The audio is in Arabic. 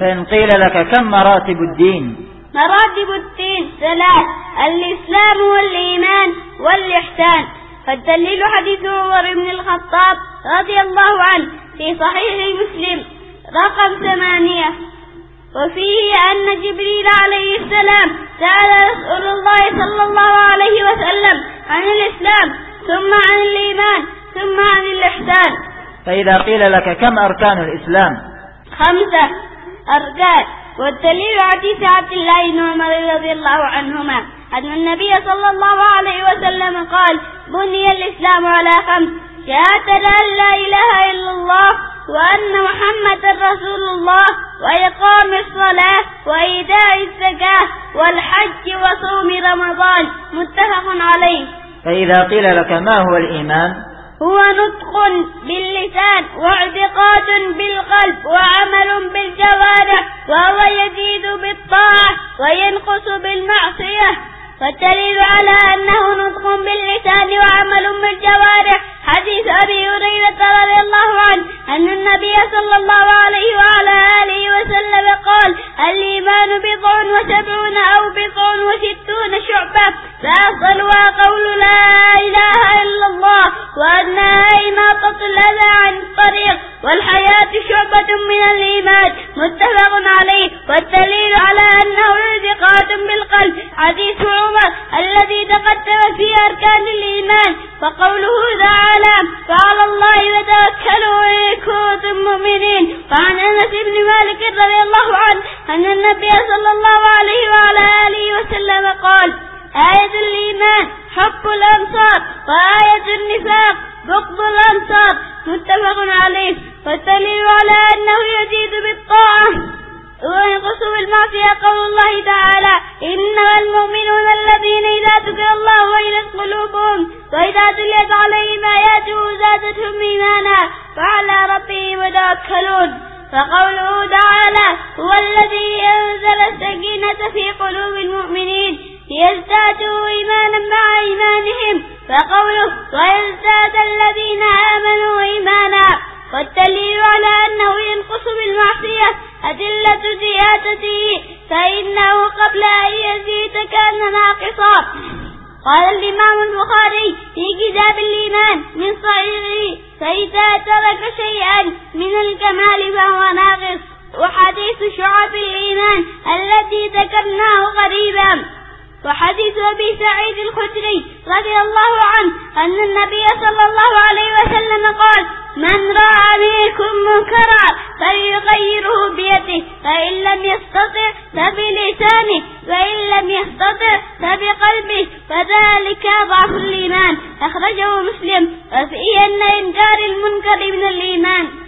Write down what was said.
فإن قيل لك كم مراتب الدين؟ مراتب الدين ثلاث الإسلام والإيمان والإحسان. فالدليل حديث عمر بن الخطاب رضي الله عنه في صحيح مسلم رقم ثمانية. وفيه أن جبريل عليه السلام سأل رسول الله صلى الله عليه وسلم عن الإسلام ثم عن الإيمان ثم عن الإحسان. فإذا قيل لك كم أركان الإسلام؟ خمسة. أركان والدليل حديث عبد الله بن عمر رضي الله عنهما أن النبي صلى الله عليه وسلم قال بني الإسلام على خمس شهادة أن لا إله إلا الله وأن محمد رسول الله وإقام الصلاة وإيتاء الزكاة والحج وصوم رمضان. متفق عليه. فإذا قيل لك ما هو الإيمان؟ هو نطق باللسان واعتقاد بالقلب وعمل بالجوارح وهو يزيد بالطاعة وينقص بالمعصية. فالدليل على أنه نطق باللسان وعمل بالجوارح. حديث أبي هريرة رضي الله عنه أن النبي صلى الله عليه وعلى وسلم قال الإيمان بضع وسبعون أو بضع وستون شعبة فأفضلها قول لا إله إلا الله وأنها إماطة الأذى عن الطريق والحياة شعبة من الإيمان متفق عليه والدليل على أنه اعتقاد بالقلب حديث عمر الذي تقدم في أركان الإيمان. فقوله تعالى فعلى الله وتوكلوا إن كنتم مؤمنين وعن أنس بن مالك رضي الله عنه أن النبي صلى الله عليه وعلى آله وسلم قال آية الإيمان حب الأنصار وآية النفاق بغض الأنصار. متفق عليه. والدليل على أنه يزيد بالطاعة. بالمعصية قول الله تعالى إنما المؤمنون الذين إذا ذكر الله وإلت قلوبهم وإذا تليت عليهم آياته زادتهم إيمانا وعلى ربهم يتوكلون. فقوله تعالى هو الذي أنزل السكينة في قلوب المؤمنين ليزدادوا إيمانا مع إيمانهم. فقوله ويزداد الذين آمنوا إيمانا. والدليل على أنه ينقص بالمعصية أدلة زيادته فإنه قبل أن يزيد كان ناقصا. قال الإمام البخاري في كتاب الإيمان من صحيحه فإذا ترك شيئا من الكمال فهو ناقص. وحديث شعب الإيمان التي ذكرناه قريبا. وحديث أبي سعيد الخدري رضي الله عنه أن النبي صلى الله عليه وسلم من رأى منكم منكرا فليغيره بيده فإن لم يستطع فبلسانه فإن لم يستطع فبقلبه فذلك ضعف الإيمان. أخرجه مسلم. وفيه أن إنكار المنكر من الإيمان.